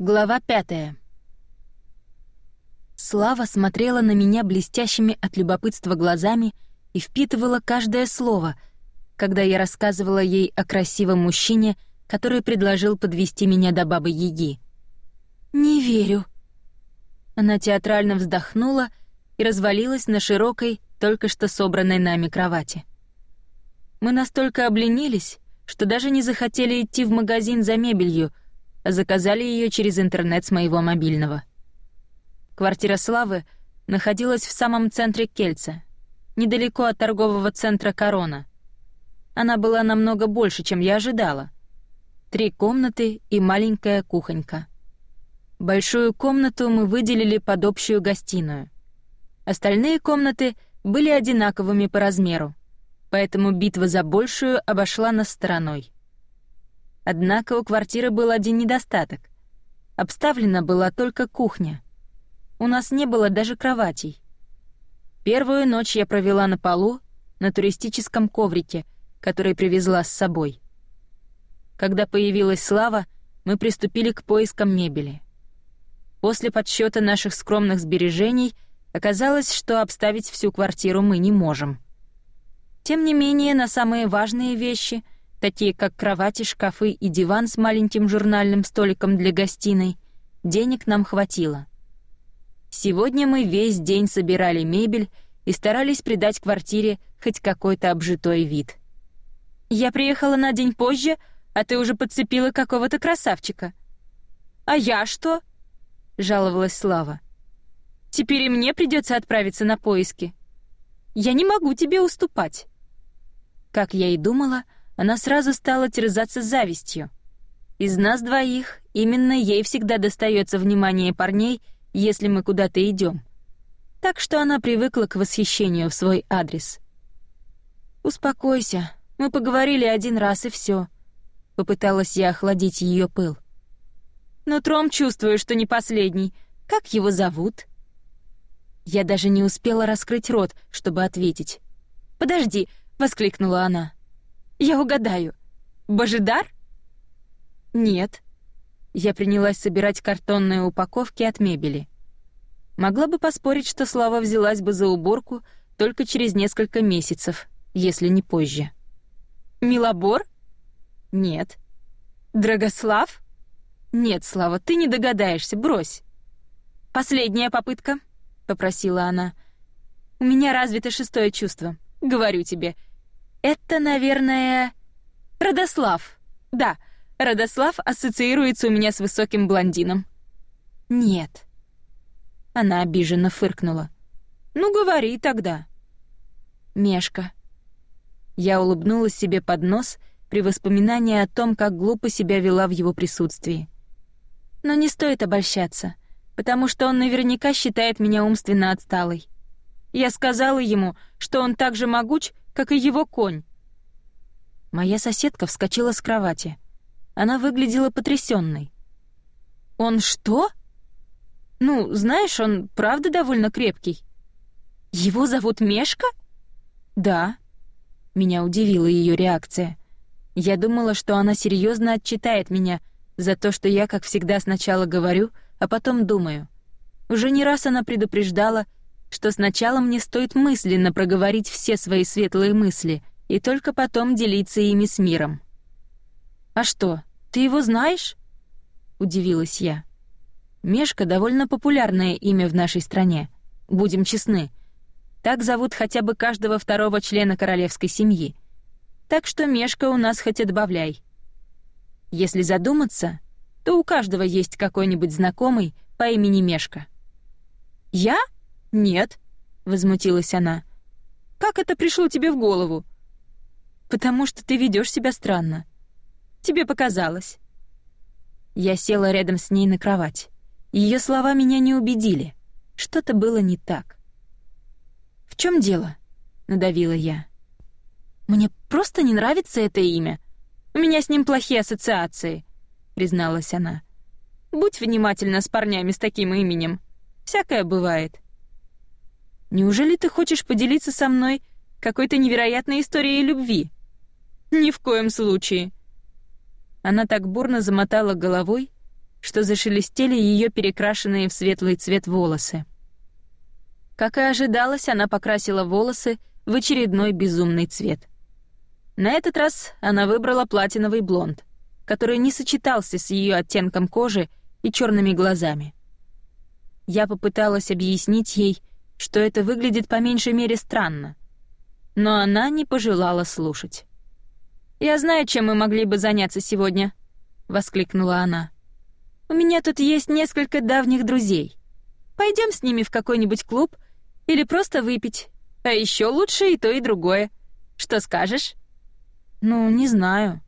Глава пятая. Слава смотрела на меня блестящими от любопытства глазами и впитывала каждое слово, когда я рассказывала ей о красивом мужчине, который предложил подвести меня до бабы Яги. «Не верю». Она театрально вздохнула и развалилась на широкой, только что собранной нами кровати. Мы настолько обленились, что даже не захотели идти в магазин за мебелью, заказали ее через интернет с моего мобильного. Квартира Славы находилась в самом центре Кельца, недалеко от торгового центра Корона. Она была намного больше, чем я ожидала. Три комнаты и маленькая кухонька. Большую комнату мы выделили под общую гостиную. Остальные комнаты были одинаковыми по размеру, поэтому битва за большую обошла нас стороной. Однако у квартиры был один недостаток. Обставлена была только кухня. У нас не было даже кроватей. Первую ночь я провела на полу, на туристическом коврике, который привезла с собой. Когда появилась Слава, мы приступили к поискам мебели. После подсчета наших скромных сбережений оказалось, что обставить всю квартиру мы не можем. Тем не менее, на самые важные вещи — такие как кровати, шкафы и диван с маленьким журнальным столиком для гостиной, денег нам хватило. Сегодня мы весь день собирали мебель и старались придать квартире хоть какой-то обжитой вид. «Я приехала на день позже, а ты уже подцепила какого-то красавчика». «А я что?» — жаловалась Слава. «Теперь и мне придется отправиться на поиски. Я не могу тебе уступать». Как я и думала, — она сразу стала терзаться завистью. Из нас двоих именно ей всегда достается внимание парней, если мы куда-то идем. Так что она привыкла к восхищению в свой адрес. «Успокойся, мы поговорили один раз и все. Попыталась я охладить ее пыл. «Но Тром чувствую, что не последний. Как его зовут?» Я даже не успела раскрыть рот, чтобы ответить. «Подожди!» — воскликнула она. Я угадаю. Божидар? Нет. Я принялась собирать картонные упаковки от мебели. Могла бы поспорить, что Слава взялась бы за уборку только через несколько месяцев, если не позже. Милобор? Нет. Драгослав? Нет, Слава, ты не догадаешься, брось. Последняя попытка, попросила она. У меня развито шестое чувство. Говорю тебе, это, наверное, Родослав. Да, Родослав ассоциируется у меня с высоким блондином. Нет. Она обиженно фыркнула. Ну говори тогда. Мешка. Я улыбнулась себе под нос при воспоминании о том, как глупо себя вела в его присутствии. Но не стоит обольщаться, потому что он наверняка считает меня умственно отсталой. Я сказала ему, что он так же могуч, как и его конь. Моя соседка вскочила с кровати. Она выглядела потрясенной. «Он что?» «Ну, знаешь, он правда довольно крепкий». «Его зовут Мешка?» «Да». Меня удивила ее реакция. Я думала, что она серьезно отчитает меня за то, что я, как всегда, сначала говорю, а потом думаю. Уже не раз она предупреждала, что сначала мне стоит мысленно проговорить все свои светлые мысли и только потом делиться ими с миром. «А что, ты его знаешь?» — удивилась я. Мешка — довольно популярное имя в нашей стране, будем честны. Так зовут хотя бы каждого второго члена королевской семьи. Так что Мешка у нас хоть отбавляй. Если задуматься, то у каждого есть какой-нибудь знакомый по имени Мешка. «Я?» «Нет», — возмутилась она. «Как это пришло тебе в голову?» «Потому что ты ведешь себя странно. Тебе показалось». Я села рядом с ней на кровать. Ее слова меня не убедили. Что-то было не так. «В чем дело?» — надавила я. «Мне просто не нравится это имя. У меня с ним плохие ассоциации», — призналась она. «Будь внимательна с парнями с таким именем. Всякое бывает». Неужели ты хочешь поделиться со мной какой-то невероятной историей любви? Ни в коем случае. Она так бурно замотала головой, что зашелестели ее перекрашенные в светлый цвет волосы. Как и ожидалось, она покрасила волосы в очередной безумный цвет. На этот раз она выбрала платиновый блонд, который не сочетался с ее оттенком кожи и черными глазами. Я попыталась объяснить ей, что это выглядит по меньшей мере странно, но она не пожелала слушать. «Я знаю, чем мы могли бы заняться сегодня», — воскликнула она. «У меня тут есть несколько давних друзей. Пойдем с ними в какой-нибудь клуб или просто выпить. А еще лучше и то, и другое. Что скажешь?» «Ну, не знаю».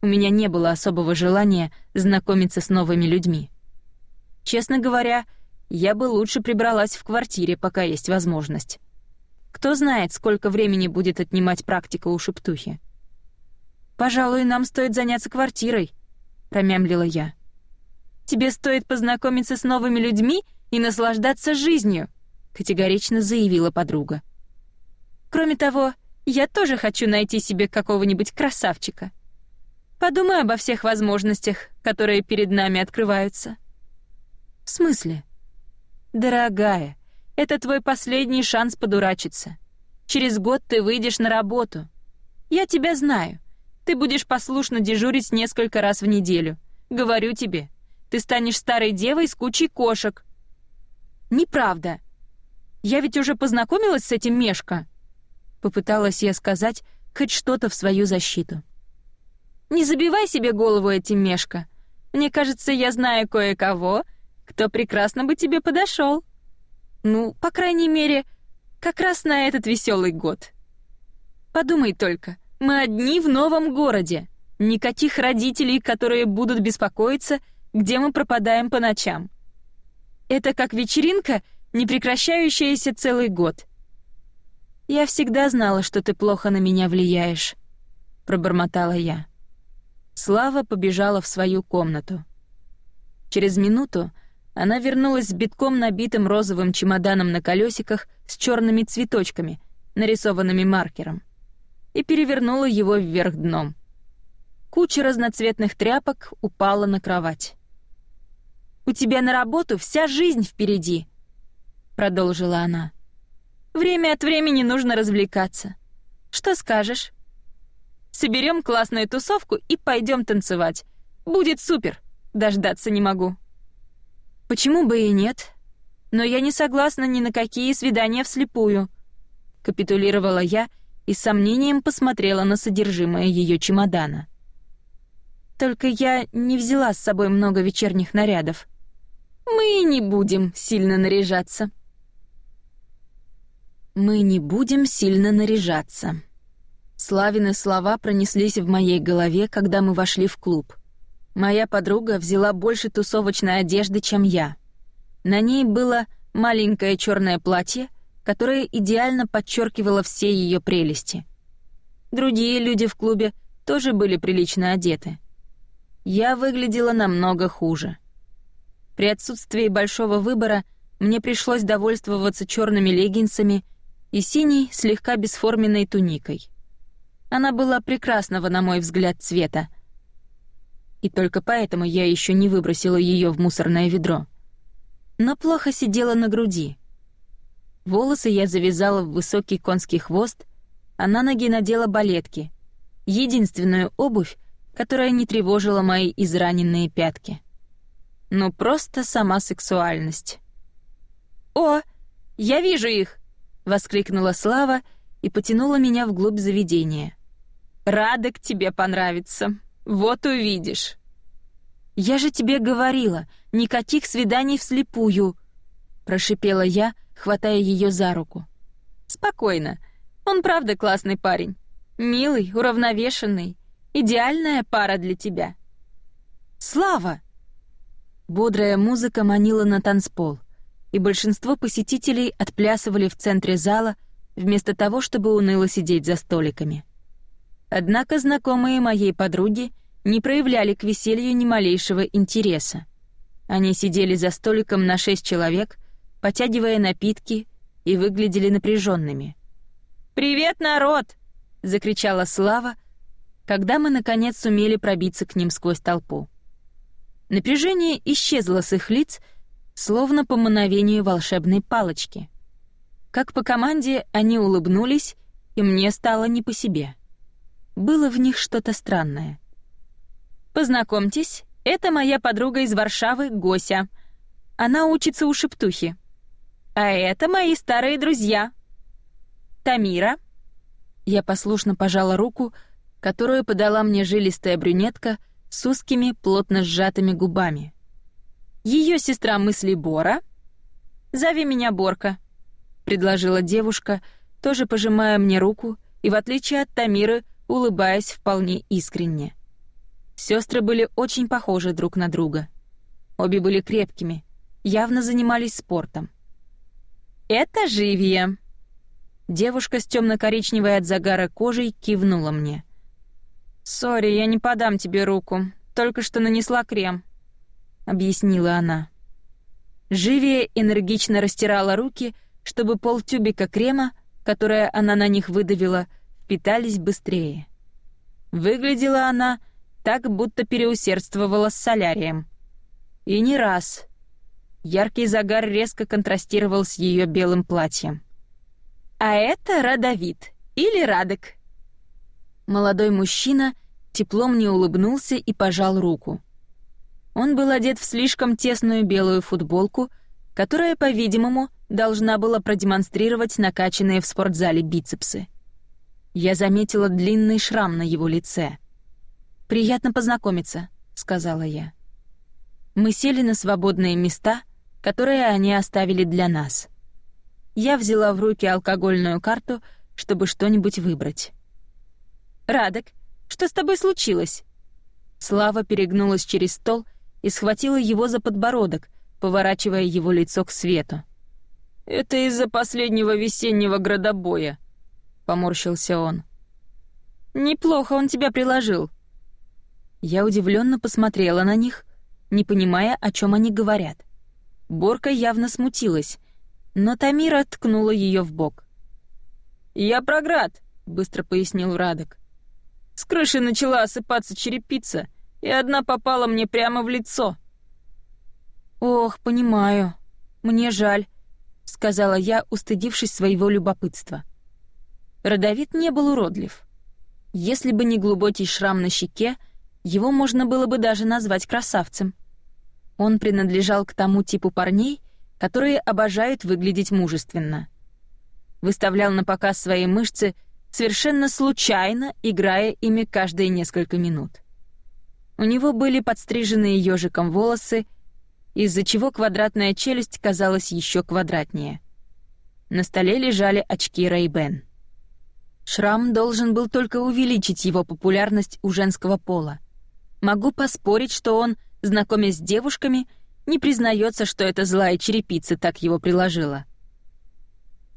У меня не было особого желания знакомиться с новыми людьми. Честно говоря, я бы лучше прибралась в квартире, пока есть возможность. Кто знает, сколько времени будет отнимать практика у шептухи. «Пожалуй, нам стоит заняться квартирой», — промямлила я. «Тебе стоит познакомиться с новыми людьми и наслаждаться жизнью», — категорично заявила подруга. «Кроме того, я тоже хочу найти себе какого-нибудь красавчика. Подумай обо всех возможностях, которые перед нами открываются». «В смысле?» «Дорогая, это твой последний шанс подурачиться. Через год ты выйдешь на работу. Я тебя знаю. Ты будешь послушно дежурить несколько раз в неделю. Говорю тебе, ты станешь старой девой с кучей кошек. Неправда. Я ведь уже познакомилась с этим Мешка. Попыталась я сказать хоть что-то в свою защиту. Не забивай себе голову этим Мешка. Мне кажется, я знаю кое-кого, кто прекрасно бы тебе подошел. Ну, по крайней мере, как раз на этот веселый год. Подумай только, мы одни в новом городе. Никаких родителей, которые будут беспокоиться, где мы пропадаем по ночам. Это как вечеринка, не прекращающаяся целый год. Я всегда знала, что ты плохо на меня влияешь, пробормотала я. Слава побежала в свою комнату. Через минуту она вернулась с битком набитым розовым чемоданом на колесиках с черными цветочками, нарисованными маркером и перевернула его вверх дном. Куча разноцветных тряпок упала на кровать. «У тебя на работу вся жизнь впереди», — продолжила она. «Время от времени нужно развлекаться. Что скажешь? Соберем классную тусовку и пойдем танцевать. Будет супер, дождаться не могу». «Почему бы и нет? Но я не согласна ни на какие свидания вслепую», — капитулировала я, — и с сомнением посмотрела на содержимое ее чемодана. Только я не взяла с собой много вечерних нарядов. Мы не будем сильно наряжаться. Мы не будем сильно наряжаться. Славины слова пронеслись в моей голове, когда мы вошли в клуб. Моя подруга взяла больше тусовочной одежды, чем я. На ней было маленькое черное платье которая идеально подчеркивала все ее прелести. Другие люди в клубе тоже были прилично одеты. Я выглядела намного хуже. При отсутствии большого выбора мне пришлось довольствоваться черными леггинсами и синей, слегка бесформенной туникой. Она была прекрасного, на мой взгляд, цвета. И только поэтому я еще не выбросила ее в мусорное ведро. Но плохо сидела на груди — Волосы я завязала в высокий конский хвост, а на ноги надела балетки. Единственную обувь, которая не тревожила мои израненные пятки. Ну, просто сама сексуальность. «О, я вижу их!» — воскликнула Слава и потянула меня вглубь заведения. «Рада к тебе понравится. Вот увидишь». «Я же тебе говорила, никаких свиданий вслепую!» — прошипела я, хватая ее за руку. «Спокойно. Он правда классный парень. Милый, уравновешенный. Идеальная пара для тебя». «Слава!» Бодрая музыка манила на танцпол, и большинство посетителей отплясывали в центре зала, вместо того, чтобы уныло сидеть за столиками. Однако знакомые моей подруги не проявляли к веселью ни малейшего интереса. Они сидели за столиком на шесть человек, потягивая напитки, и выглядели напряженными. «Привет, народ!» — закричала Слава, когда мы, наконец, сумели пробиться к ним сквозь толпу. Напряжение исчезло с их лиц, словно по мановению волшебной палочки. Как по команде они улыбнулись, и мне стало не по себе. Было в них что-то странное. «Познакомьтесь, это моя подруга из Варшавы, Гося. Она учится у шептухи. А это мои старые друзья. Тамира». Я послушно пожала руку, которую подала мне жилистая брюнетка с узкими, плотно сжатыми губами. Ее сестра мысли Бора. «Зови меня Борка», — предложила девушка, тоже пожимая мне руку и, в отличие от Тамиры, улыбаясь вполне искренне. Сестры были очень похожи друг на друга. Обе были крепкими, явно занимались спортом. «Это Живия!» Девушка с темно-коричневой от загара кожей кивнула мне. «Сори, я не подам тебе руку. Только что нанесла крем», — объяснила она. Живия энергично растирала руки, чтобы полтюбика крема, которое она на них выдавила, впитались быстрее. Выглядела она так, будто переусердствовала с солярием. И не раз. Яркий загар резко контрастировал с ее белым платьем. «А это Радовид или Радок». Молодой мужчина тепло мне улыбнулся и пожал руку. Он был одет в слишком тесную белую футболку, которая, по-видимому, должна была продемонстрировать накачанные в спортзале бицепсы. Я заметила длинный шрам на его лице. «Приятно познакомиться», — сказала я. Мы сели на свободные места, которые они оставили для нас. Я взяла в руки алкогольную карту, чтобы что-нибудь выбрать. «Радок, что с тобой случилось?» Слава перегнулась через стол и схватила его за подбородок, поворачивая его лицо к свету. «Это из-за последнего весеннего градобоя», — поморщился он. «Неплохо он тебя приложил». Я удивленно посмотрела на них, не понимая, о чем они говорят. Борка явно смутилась, но Тамира ткнула ее в бок. «Я проград», — быстро пояснил Радок. «С крыши начала осыпаться черепица, и одна попала мне прямо в лицо». «Ох, понимаю. Мне жаль сказала я, устыдившись своего любопытства. Родовид не был уродлив. Если бы не глубокий шрам на щеке, его можно было бы даже назвать красавцем. Он принадлежал к тому типу парней, которые обожают выглядеть мужественно. Выставлял на показ свои мышцы совершенно случайно, играя ими каждые несколько минут. У него были подстриженные ежиком волосы из-за чего квадратная челюсть казалась еще квадратнее. На столе лежали очки Ray-Ban. Шрам должен был только увеличить его популярность у женского пола. Могу поспорить, что он, знакомясь с девушками, не признается, что эта злая черепица так его приложила.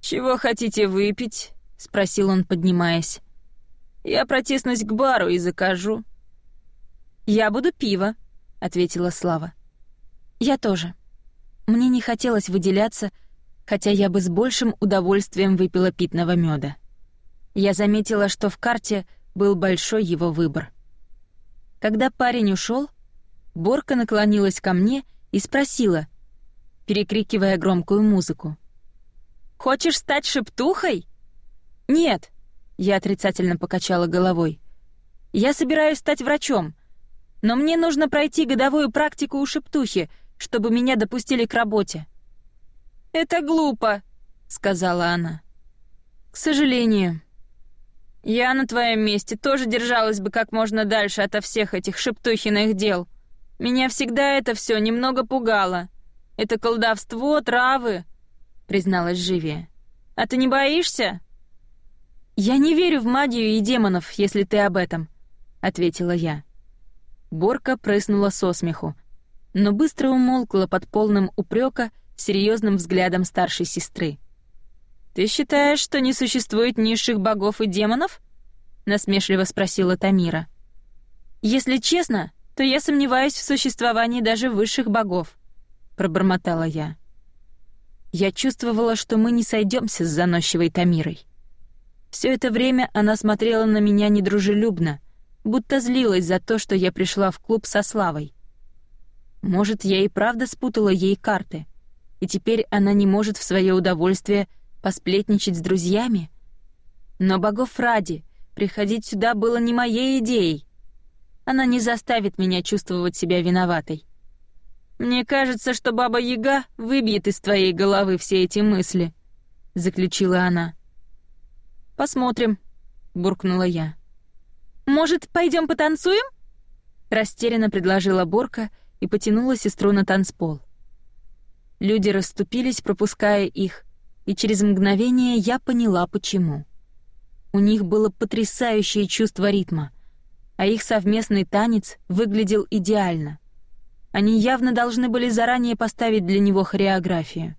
«Чего хотите выпить?» — спросил он, поднимаясь. «Я протиснусь к бару и закажу». «Я буду пиво», — ответила Слава. Я тоже. Мне не хотелось выделяться, хотя я бы с большим удовольствием выпила питного меда. Я заметила, что в карте был большой его выбор. Когда парень ушел, Борка наклонилась ко мне и спросила, перекрикивая громкую музыку. «Хочешь стать шептухой?» «Нет», — я отрицательно покачала головой. «Я собираюсь стать врачом, но мне нужно пройти годовую практику у шептухи, чтобы меня допустили к работе». «Это глупо», — сказала она. «К сожалению». «Я на твоем месте тоже держалась бы как можно дальше ото всех этих шептухиных дел. Меня всегда это все немного пугало. Это колдовство, травы», — призналась Живия. «А ты не боишься?» «Я не верю в магию и демонов, если ты об этом», — ответила я. Борка прыснула со смеху, но быстро умолкла под полным упрека серьезным взглядом старшей сестры. «Ты считаешь, что не существует низших богов и демонов?» — насмешливо спросила Тамира. «Если честно, то я сомневаюсь в существовании даже высших богов», — пробормотала я. Я чувствовала, что мы не сойдемся с заносчивой Тамирой. Все это время она смотрела на меня недружелюбно, будто злилась за то, что я пришла в клуб со Славой. Может, я и правда спутала ей карты, и теперь она не может в свое удовольствие посплетничать с друзьями? Но богов ради, приходить сюда было не моей идеей. Она не заставит меня чувствовать себя виноватой. «Мне кажется, что Баба Яга выбьет из твоей головы все эти мысли», — заключила она. «Посмотрим», — буркнула я. «Может, пойдем потанцуем?» Растерянно предложила Борка и потянула сестру на танцпол. Люди расступились, пропуская их, и через мгновение я поняла, почему. У них было потрясающее чувство ритма, а их совместный танец выглядел идеально — они явно должны были заранее поставить для него хореографию.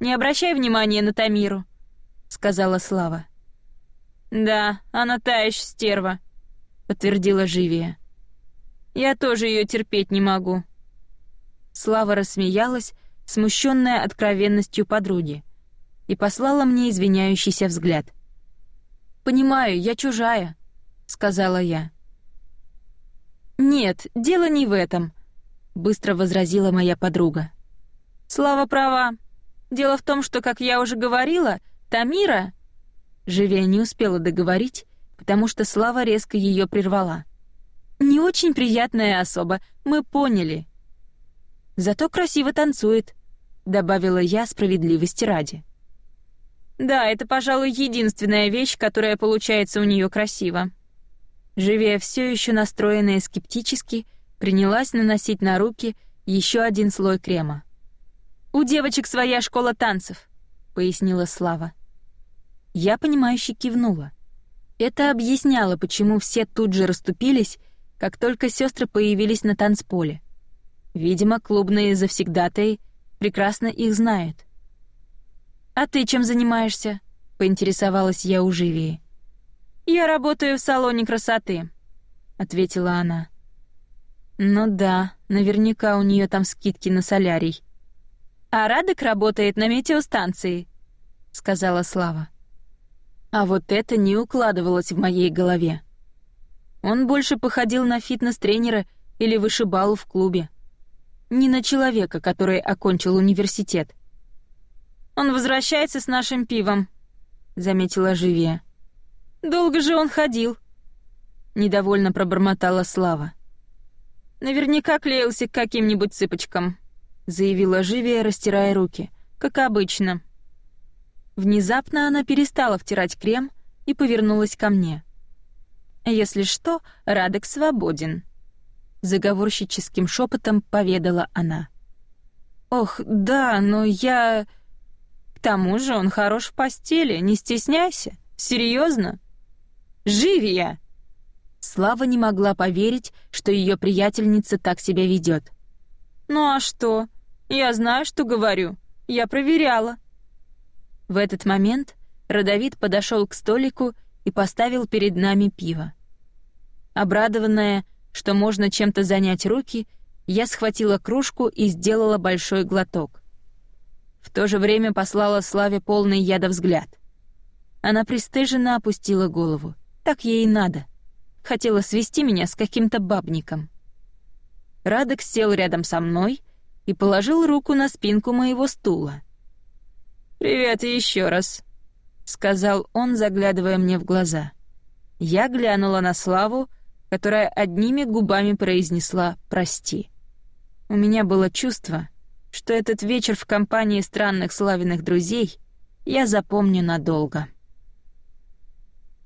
«Не обращай внимания на Тамиру», — сказала Слава. «Да, она та еще стерва», — подтвердила Живия. «Я тоже ее терпеть не могу». Слава рассмеялась, смущенная откровенностью подруги, и послала мне извиняющийся взгляд. «Понимаю, я чужая», — сказала я. «Нет, дело не в этом», быстро возразила моя подруга. Слава права. Дело в том, что, как я уже говорила, Тамира Живия не успела договорить, потому что Слава резко ее прервала. Не очень приятная особа, мы поняли. Зато красиво танцует, добавила я справедливости ради. Да, это, пожалуй, единственная вещь, которая получается у нее красиво. Живия все еще настроенная скептически, принялась наносить на руки еще один слой крема. «У девочек своя школа танцев», — пояснила Слава. Я, понимающе кивнула. Это объясняло, почему все тут же расступились, как только сестры появились на танцполе. Видимо, клубные завсегдатаи прекрасно их знают. «А ты чем занимаешься?» — поинтересовалась я у Живии. «Я работаю в салоне красоты», — ответила она. Ну да, наверняка у нее там скидки на солярий. А Радек работает на метеостанции, сказала Слава. А вот это не укладывалось в моей голове. Он больше походил на фитнес-тренера или вышибалу в клубе. Не на человека, который окончил университет. Он возвращается с нашим пивом, заметила Живия. Долго же он ходил, недовольно пробормотала Слава. Наверняка клеился к каким-нибудь цыпочкам», — заявила Живия, растирая руки. «Как обычно». Внезапно она перестала втирать крем и повернулась ко мне. «Если что, Радек свободен», — заговорщическим шепотом поведала она. «Ох, да, но я...» «К тому же он хорош в постели, не стесняйся. Серьезно? Живия!» Слава не могла поверить, что ее приятельница так себя ведет. «Ну а что? Я знаю, что говорю. Я проверяла». В этот момент Родовид подошел к столику и поставил перед нами пиво. Обрадованная, что можно чем-то занять руки, я схватила кружку и сделала большой глоток. В то же время послала Славе полный яда взгляд. Она пристыженно опустила голову. Так ей и надо — хотела свести меня с каким-то бабником. Радок сел рядом со мной и положил руку на спинку моего стула. «Привет еще раз», — сказал он, заглядывая мне в глаза. Я глянула на Славу, которая одними губами произнесла «прости». У меня было чувство, что этот вечер в компании странных славиных друзей я запомню надолго.